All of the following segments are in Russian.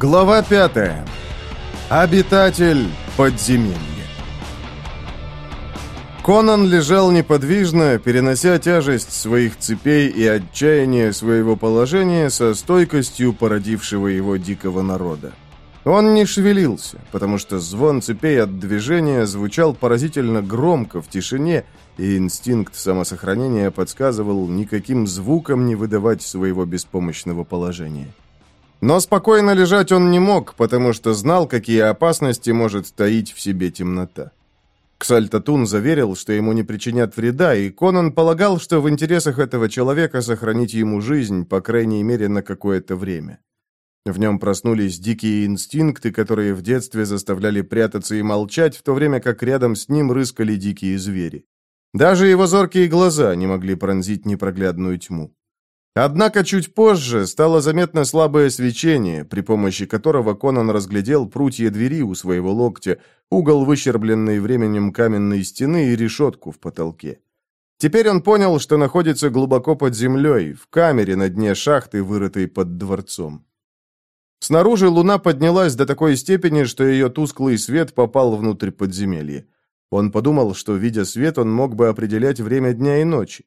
Глава 5. Обитатель подземелья. Конан лежал неподвижно, перенося тяжесть своих цепей и отчаяние своего положения со стойкостью породившего его дикого народа. Он не шевелился, потому что звон цепей от движения звучал поразительно громко в тишине, и инстинкт самосохранения подсказывал никаким звуком не выдавать своего беспомощного положения. Но спокойно лежать он не мог, потому что знал, какие опасности может таить в себе темнота. Ксальтатун заверил, что ему не причинят вреда, и Конан полагал, что в интересах этого человека сохранить ему жизнь, по крайней мере, на какое-то время. В нем проснулись дикие инстинкты, которые в детстве заставляли прятаться и молчать, в то время как рядом с ним рыскали дикие звери. Даже его зоркие глаза не могли пронзить непроглядную тьму. Однако чуть позже стало заметно слабое свечение, при помощи которого Конан разглядел прутья двери у своего локтя, угол выщербленной временем каменной стены и решетку в потолке. Теперь он понял, что находится глубоко под землей, в камере на дне шахты, вырытой под дворцом. Снаружи луна поднялась до такой степени, что ее тусклый свет попал внутрь подземелья. Он подумал, что, видя свет, он мог бы определять время дня и ночи.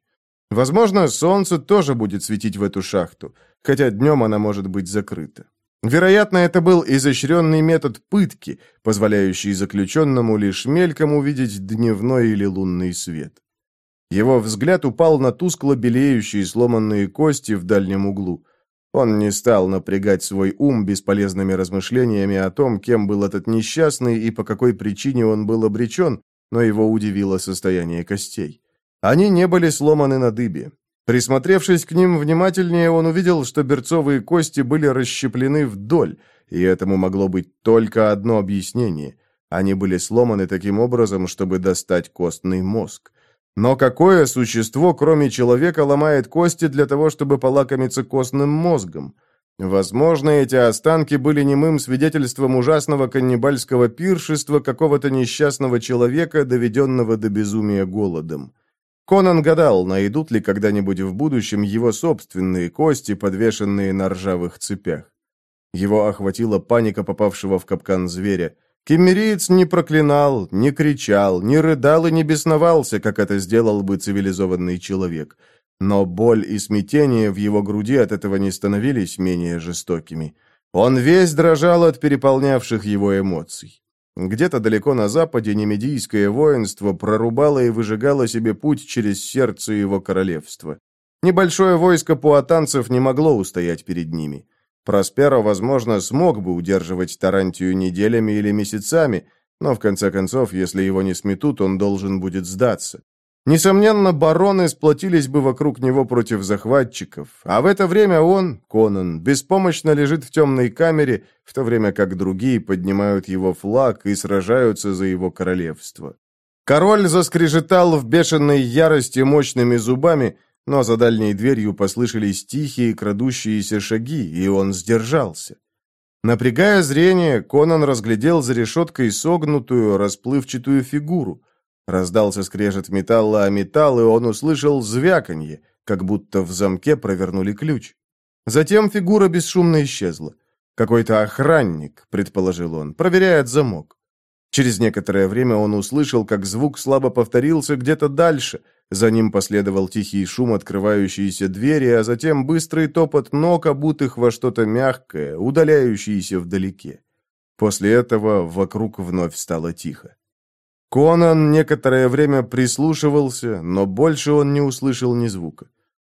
Возможно, солнце тоже будет светить в эту шахту, хотя днем она может быть закрыта. Вероятно, это был изощренный метод пытки, позволяющий заключенному лишь мельком увидеть дневной или лунный свет. Его взгляд упал на тускло белеющие сломанные кости в дальнем углу. Он не стал напрягать свой ум бесполезными размышлениями о том, кем был этот несчастный и по какой причине он был обречен, но его удивило состояние костей. Они не были сломаны на дыбе. Присмотревшись к ним внимательнее, он увидел, что берцовые кости были расщеплены вдоль, и этому могло быть только одно объяснение. Они были сломаны таким образом, чтобы достать костный мозг. Но какое существо, кроме человека, ломает кости для того, чтобы полакомиться костным мозгом? Возможно, эти останки были немым свидетельством ужасного каннибальского пиршества какого-то несчастного человека, доведенного до безумия голодом. Конан гадал, найдут ли когда-нибудь в будущем его собственные кости, подвешенные на ржавых цепях. Его охватила паника попавшего в капкан зверя. Кемериец не проклинал, не кричал, не рыдал и не бесновался, как это сделал бы цивилизованный человек. Но боль и смятение в его груди от этого не становились менее жестокими. Он весь дрожал от переполнявших его эмоций. Где-то далеко на западе немедийское воинство прорубало и выжигало себе путь через сердце его королевства. Небольшое войско пуатанцев не могло устоять перед ними. Просперо, возможно, смог бы удерживать Тарантию неделями или месяцами, но в конце концов, если его не сметут, он должен будет сдаться. Несомненно, бароны сплотились бы вокруг него против захватчиков, а в это время он, Конан, беспомощно лежит в темной камере, в то время как другие поднимают его флаг и сражаются за его королевство. Король заскрежетал в бешеной ярости мощными зубами, но за дальней дверью послышались тихие крадущиеся шаги, и он сдержался. Напрягая зрение, Конан разглядел за решеткой согнутую, расплывчатую фигуру. Раздался скрежет металла о металл, и он услышал звяканье, как будто в замке провернули ключ. Затем фигура бесшумно исчезла. Какой-то охранник, предположил он, проверяет замок. Через некоторое время он услышал, как звук слабо повторился где-то дальше. За ним последовал тихий шум открывающейся двери, а затем быстрый топот ног, обутых во что-то мягкое, удаляющееся вдалеке. После этого вокруг вновь стало тихо. Конан некоторое время прислушивался, но больше он не услышал ни звука.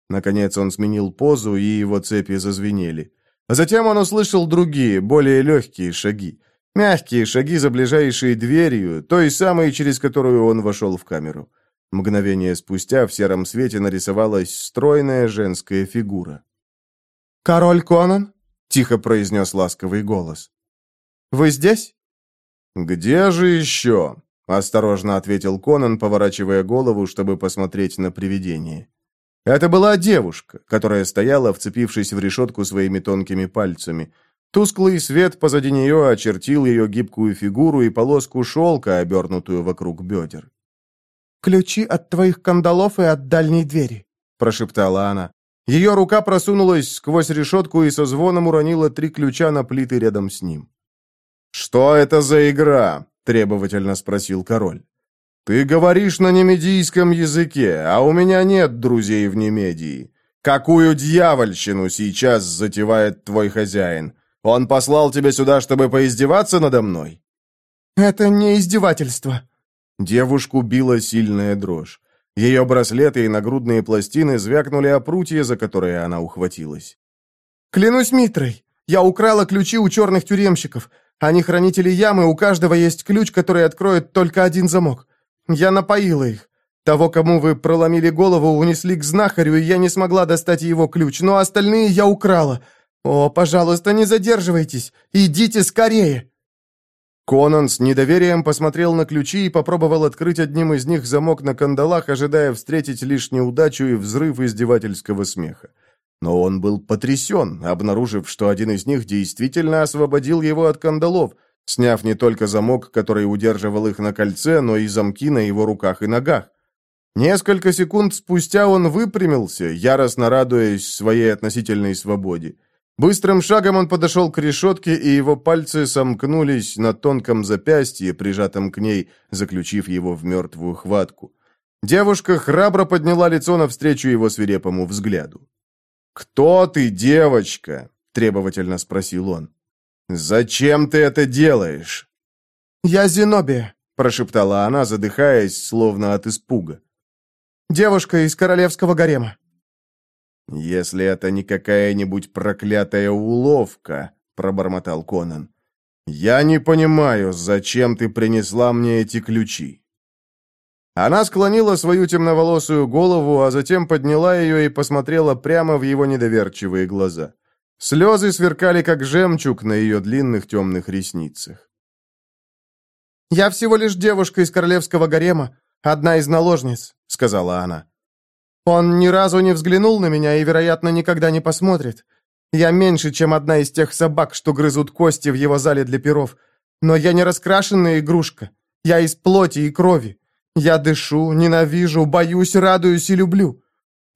Наконец он сменил позу, и его цепи зазвенели. А затем он услышал другие, более легкие шаги. Мягкие шаги за ближайшей дверью, той самой, через которую он вошел в камеру. Мгновение спустя в сером свете нарисовалась стройная женская фигура. «Король Конан?» — тихо произнес ласковый голос. «Вы здесь?» «Где же еще?» Осторожно ответил Конан, поворачивая голову, чтобы посмотреть на привидение. Это была девушка, которая стояла, вцепившись в решетку своими тонкими пальцами. Тусклый свет позади нее очертил ее гибкую фигуру и полоску шелка, обернутую вокруг бедер. «Ключи от твоих кандалов и от дальней двери», — прошептала она. Ее рука просунулась сквозь решетку и со звоном уронила три ключа на плиты рядом с ним. «Что это за игра?» — требовательно спросил король. «Ты говоришь на немедийском языке, а у меня нет друзей в Немедии. Какую дьявольщину сейчас затевает твой хозяин? Он послал тебя сюда, чтобы поиздеваться надо мной?» «Это не издевательство». Девушку била сильная дрожь. Ее браслеты и нагрудные пластины звякнули о прутье, за которое она ухватилась. «Клянусь Митрой, я украла ключи у черных тюремщиков. Они хранители ямы, у каждого есть ключ, который откроет только один замок. Я напоила их. Того, кому вы проломили голову, унесли к знахарю, и я не смогла достать его ключ, но остальные я украла. О, пожалуйста, не задерживайтесь. Идите скорее!» Конан с недоверием посмотрел на ключи и попробовал открыть одним из них замок на кандалах, ожидая встретить лишнюю удачу и взрыв издевательского смеха. Но он был потрясен, обнаружив, что один из них действительно освободил его от кандалов, сняв не только замок, который удерживал их на кольце, но и замки на его руках и ногах. Несколько секунд спустя он выпрямился, яростно радуясь своей относительной свободе. Быстрым шагом он подошел к решетке, и его пальцы сомкнулись на тонком запястье, прижатом к ней, заключив его в мертвую хватку. Девушка храбро подняла лицо навстречу его свирепому взгляду. «Кто ты, девочка?» – требовательно спросил он. «Зачем ты это делаешь?» «Я Зенобия», – прошептала она, задыхаясь, словно от испуга. «Девушка из королевского гарема». «Если это не какая-нибудь проклятая уловка», – пробормотал Конан. «Я не понимаю, зачем ты принесла мне эти ключи». Она склонила свою темноволосую голову, а затем подняла ее и посмотрела прямо в его недоверчивые глаза. Слезы сверкали, как жемчуг на ее длинных темных ресницах. «Я всего лишь девушка из королевского гарема, одна из наложниц», — сказала она. «Он ни разу не взглянул на меня и, вероятно, никогда не посмотрит. Я меньше, чем одна из тех собак, что грызут кости в его зале для перов. Но я не раскрашенная игрушка. Я из плоти и крови. Я дышу, ненавижу, боюсь, радуюсь и люблю.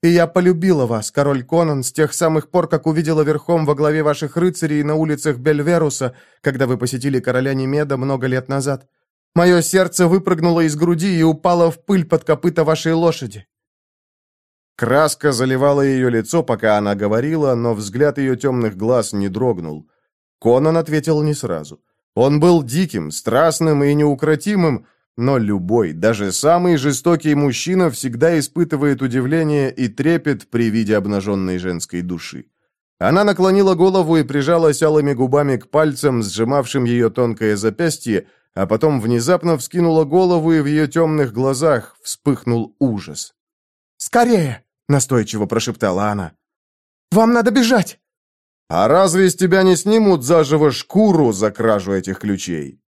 И я полюбила вас, король Конан, с тех самых пор, как увидела верхом во главе ваших рыцарей на улицах Бельверуса, когда вы посетили короля Немеда много лет назад. Мое сердце выпрыгнуло из груди и упало в пыль под копыта вашей лошади». Краска заливала ее лицо, пока она говорила, но взгляд ее темных глаз не дрогнул. Конан ответил не сразу. Он был диким, страстным и неукротимым, но любой, даже самый жестокий мужчина всегда испытывает удивление и трепет при виде обнаженной женской души. Она наклонила голову и прижалась алыми губами к пальцам, сжимавшим ее тонкое запястье, а потом внезапно вскинула голову, и в ее темных глазах вспыхнул ужас. «Скорее!» — настойчиво прошептала она. «Вам надо бежать!» «А разве из тебя не снимут заживо шкуру за кражу этих ключей?»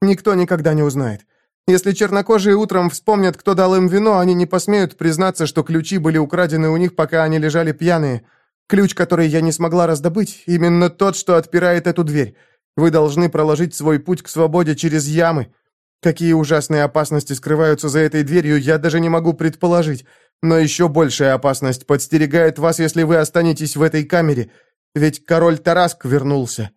«Никто никогда не узнает. Если чернокожие утром вспомнят, кто дал им вино, они не посмеют признаться, что ключи были украдены у них, пока они лежали пьяные. Ключ, который я не смогла раздобыть, именно тот, что отпирает эту дверь. Вы должны проложить свой путь к свободе через ямы. Какие ужасные опасности скрываются за этой дверью, я даже не могу предположить. Но еще большая опасность подстерегает вас, если вы останетесь в этой камере. Ведь король Тараск вернулся».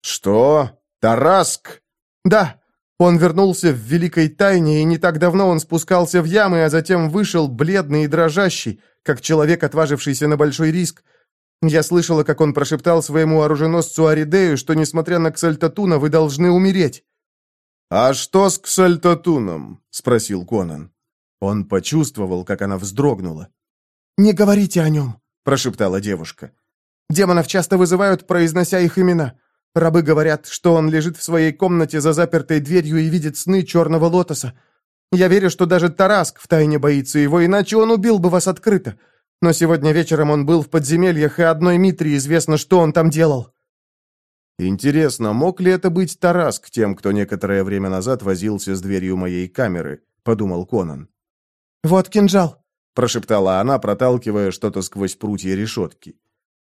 «Что? Тараск?» «Да, он вернулся в великой тайне, и не так давно он спускался в ямы, а затем вышел, бледный и дрожащий, как человек, отважившийся на большой риск. Я слышала, как он прошептал своему оруженосцу Аридею, что, несмотря на Ксальтатуна, вы должны умереть. «А что с Ксальтатуном?» — спросил Конан. Он почувствовал, как она вздрогнула. «Не говорите о нем», — прошептала девушка. «Демонов часто вызывают, произнося их имена. Рабы говорят, что он лежит в своей комнате за запертой дверью и видит сны черного лотоса. Я верю, что даже Тараск втайне боится его, иначе он убил бы вас открыто. Но сегодня вечером он был в подземельях, и одной Митре известно, что он там делал». «Интересно, мог ли это быть Тараск тем, кто некоторое время назад возился с дверью моей камеры?» — подумал Конан. «Вот кинжал», — прошептала она, проталкивая что-то сквозь прутья решетки.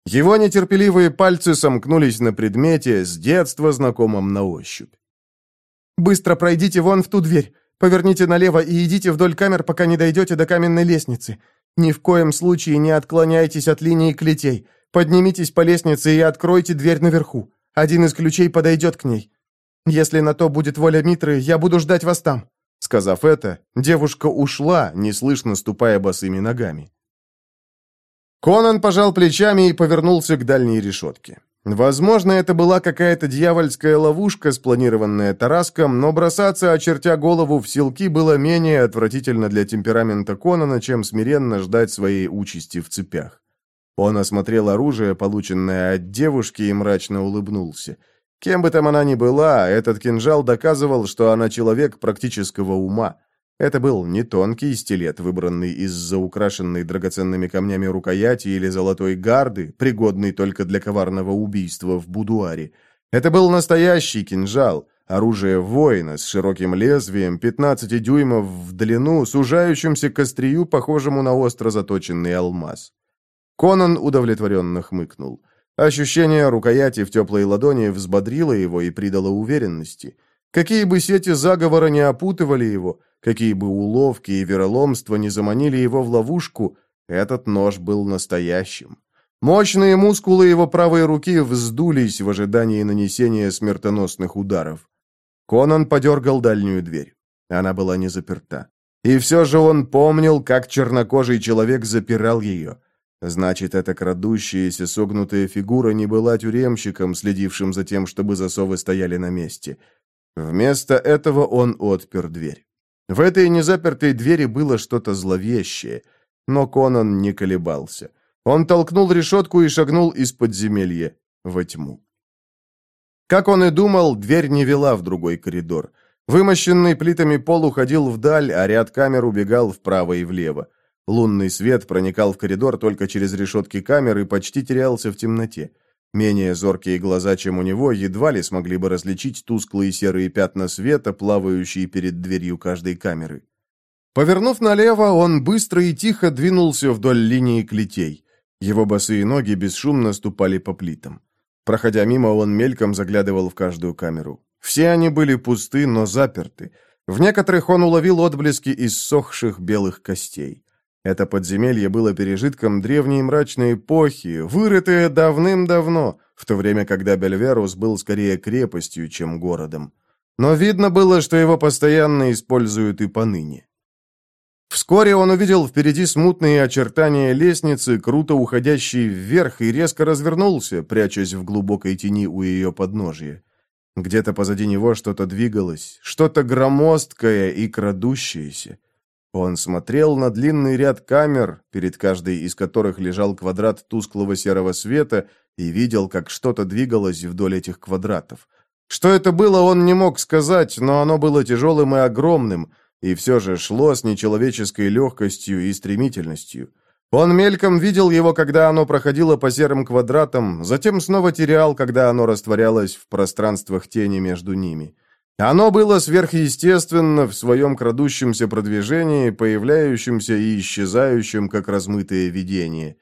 Его нетерпеливые пальцы сомкнулись на предмете, с детства знакомом на ощупь. «Быстро пройдите вон в ту дверь, поверните налево и идите вдоль камер, пока не дойдете до каменной лестницы. Ни в коем случае не отклоняйтесь от линии клетей. Поднимитесь по лестнице и откройте дверь наверху. Один из ключей подойдет к ней. Если на то будет воля Митры, я буду ждать вас там». Сказав это, девушка ушла, неслышно ступая босыми ногами. Конан пожал плечами и повернулся к дальней решетке. Возможно, это была какая-то дьявольская ловушка, спланированная Тараском, но бросаться, очертя голову в силки было менее отвратительно для темперамента Конана, чем смиренно ждать своей участи в цепях. Он осмотрел оружие, полученное от девушки, и мрачно улыбнулся. Кем бы там она ни была, этот кинжал доказывал, что она человек практического ума. Это был не тонкий стилет, выбранный из-за украшенной драгоценными камнями рукояти или золотой гарды, пригодный только для коварного убийства в будуаре. Это был настоящий кинжал, оружие воина с широким лезвием, 15 дюймов в длину, сужающимся к острию, похожему на остро заточенный алмаз. Конан удовлетворенно хмыкнул. Ощущение рукояти в теплой ладони взбодрило его и придало уверенности – Какие бы сети заговора не опутывали его, какие бы уловки и вероломства не заманили его в ловушку, этот нож был настоящим. Мощные мускулы его правой руки вздулись в ожидании нанесения смертоносных ударов. Конан подергал дальнюю дверь. Она была не заперта. И все же он помнил, как чернокожий человек запирал ее. Значит, эта крадущаяся согнутая фигура не была тюремщиком, следившим за тем, чтобы засовы стояли на месте. — Вместо этого он отпер дверь. В этой незапертой двери было что-то зловещее, но Конан не колебался. Он толкнул решетку и шагнул из подземелья во тьму. Как он и думал, дверь не вела в другой коридор. Вымощенный плитами пол уходил вдаль, а ряд камер убегал вправо и влево. Лунный свет проникал в коридор только через решетки камер и почти терялся в темноте. Менее зоркие глаза, чем у него, едва ли смогли бы различить тусклые серые пятна света, плавающие перед дверью каждой камеры. Повернув налево, он быстро и тихо двинулся вдоль линии клетей. Его босые ноги бесшумно ступали по плитам. Проходя мимо, он мельком заглядывал в каждую камеру. Все они были пусты, но заперты. В некоторых он уловил отблески иссохших белых костей. Это подземелье было пережитком древней мрачной эпохи, вырытое давным-давно, в то время, когда Бельверус был скорее крепостью, чем городом. Но видно было, что его постоянно используют и поныне. Вскоре он увидел впереди смутные очертания лестницы, круто уходящей вверх, и резко развернулся, прячась в глубокой тени у ее подножия. Где-то позади него что-то двигалось, что-то громоздкое и крадущееся. Он смотрел на длинный ряд камер, перед каждой из которых лежал квадрат тусклого серого света, и видел, как что-то двигалось вдоль этих квадратов. Что это было, он не мог сказать, но оно было тяжелым и огромным, и все же шло с нечеловеческой легкостью и стремительностью. Он мельком видел его, когда оно проходило по серым квадратам, затем снова терял, когда оно растворялось в пространствах тени между ними. Оно было сверхъестественно в своем крадущемся продвижении, появляющемся и исчезающем, как размытое видение.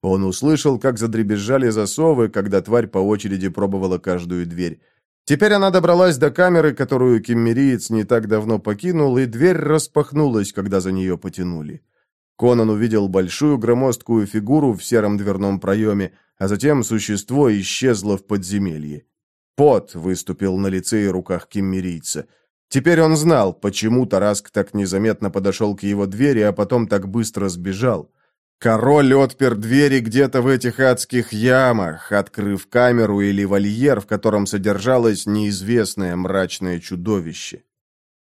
Он услышал, как задребезжали засовы, когда тварь по очереди пробовала каждую дверь. Теперь она добралась до камеры, которую киммериец не так давно покинул, и дверь распахнулась, когда за нее потянули. Конан увидел большую громоздкую фигуру в сером дверном проеме, а затем существо исчезло в подземелье. Пот выступил на лице и руках киммерийца. Теперь он знал, почему Тараск так незаметно подошел к его двери, а потом так быстро сбежал. Король отпер двери где-то в этих адских ямах, открыв камеру или вольер, в котором содержалось неизвестное мрачное чудовище.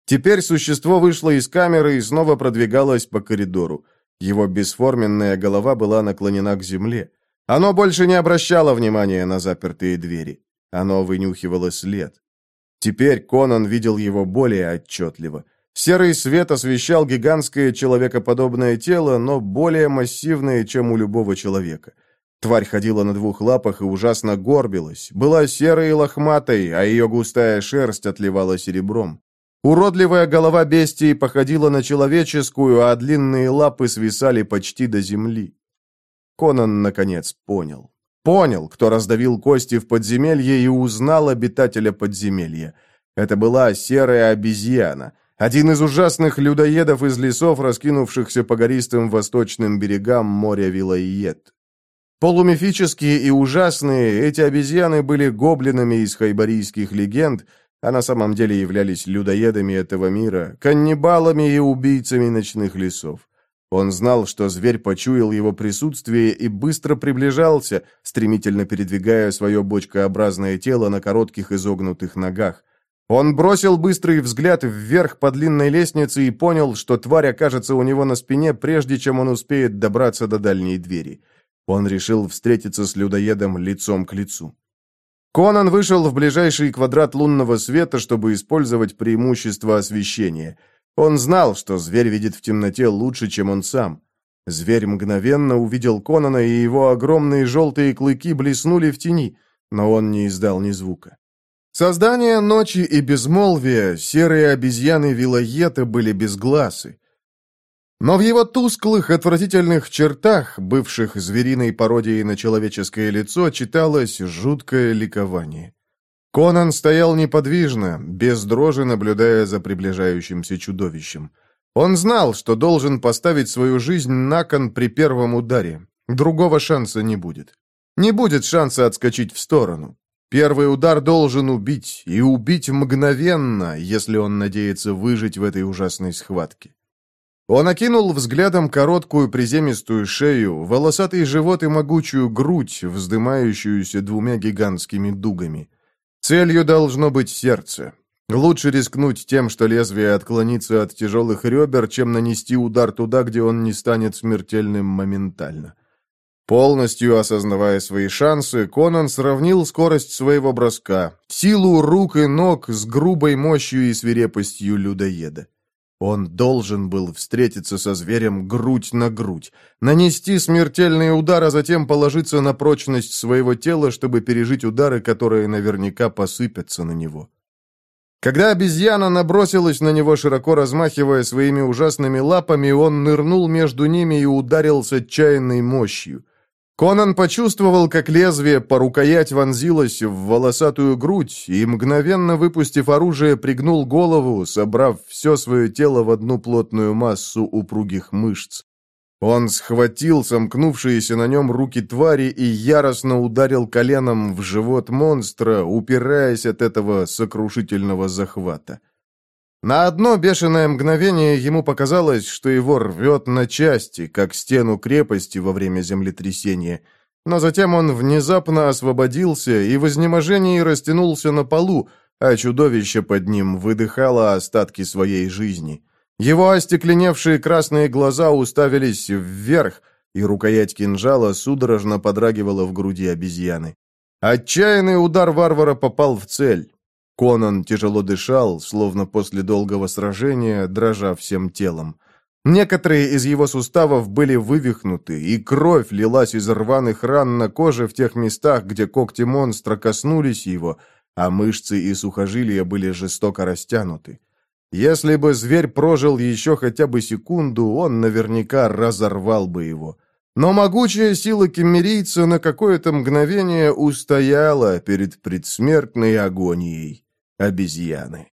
Теперь существо вышло из камеры и снова продвигалось по коридору. Его бесформенная голова была наклонена к земле. Оно больше не обращало внимания на запертые двери. Оно вынюхивало след. Теперь Конан видел его более отчетливо. Серый свет освещал гигантское человекоподобное тело, но более массивное, чем у любого человека. Тварь ходила на двух лапах и ужасно горбилась, была серой и лохматой, а ее густая шерсть отливала серебром. Уродливая голова бестии походила на человеческую, а длинные лапы свисали почти до земли. Конан, наконец, понял понял, кто раздавил кости в подземелье и узнал обитателя подземелья. Это была серая обезьяна, один из ужасных людоедов из лесов, раскинувшихся по гористым восточным берегам моря Вилайет. Полумифические и ужасные, эти обезьяны были гоблинами из хайбарийских легенд, а на самом деле являлись людоедами этого мира, каннибалами и убийцами ночных лесов. Он знал, что зверь почуял его присутствие и быстро приближался, стремительно передвигая свое бочкообразное тело на коротких изогнутых ногах. Он бросил быстрый взгляд вверх по длинной лестнице и понял, что тварь окажется у него на спине, прежде чем он успеет добраться до дальней двери. Он решил встретиться с людоедом лицом к лицу. Конан вышел в ближайший квадрат лунного света, чтобы использовать преимущество освещения – он знал, что зверь видит в темноте лучше, чем он сам. Зверь мгновенно увидел Конана, и его огромные желтые клыки блеснули в тени, но он не издал ни звука. Создание ночи и безмолвия, серые обезьяны Вилоета были безгласы. Но в его тусклых, отвратительных чертах, бывших звериной пародией на человеческое лицо, читалось жуткое ликование. Конан стоял неподвижно, без дрожи наблюдая за приближающимся чудовищем. Он знал, что должен поставить свою жизнь на кон при первом ударе. Другого шанса не будет. Не будет шанса отскочить в сторону. Первый удар должен убить, и убить мгновенно, если он надеется выжить в этой ужасной схватке. Он окинул взглядом короткую приземистую шею, волосатый живот и могучую грудь, вздымающуюся двумя гигантскими дугами – Целью должно быть сердце. Лучше рискнуть тем, что лезвие отклонится от тяжелых ребер, чем нанести удар туда, где он не станет смертельным моментально. Полностью осознавая свои шансы, Конан сравнил скорость своего броска, силу рук и ног с грубой мощью и свирепостью людоеда. Он должен был встретиться со зверем грудь на грудь, нанести смертельный удар, а затем положиться на прочность своего тела, чтобы пережить удары, которые наверняка посыпятся на него. Когда обезьяна набросилась на него, широко размахивая своими ужасными лапами, он нырнул между ними и ударился с отчаянной мощью. Конан почувствовал, как лезвие по рукоять вонзилось в волосатую грудь и, мгновенно выпустив оружие, пригнул голову, собрав все свое тело в одну плотную массу упругих мышц. Он схватил сомкнувшиеся на нем руки твари и яростно ударил коленом в живот монстра, упираясь от этого сокрушительного захвата. На одно бешеное мгновение ему показалось, что его рвет на части, как стену крепости во время землетрясения. Но затем он внезапно освободился и в изнеможении растянулся на полу, а чудовище под ним выдыхало остатки своей жизни. Его остекленевшие красные глаза уставились вверх, и рукоять кинжала судорожно подрагивала в груди обезьяны. Отчаянный удар варвара попал в цель. Конан тяжело дышал, словно после долгого сражения, дрожа всем телом. Некоторые из его суставов были вывихнуты, и кровь лилась из рваных ран на коже в тех местах, где когти монстра коснулись его, а мышцы и сухожилия были жестоко растянуты. Если бы зверь прожил еще хотя бы секунду, он наверняка разорвал бы его. — но могучая сила кемерийца на какое-то мгновение устояла перед предсмертной агонией обезьяны.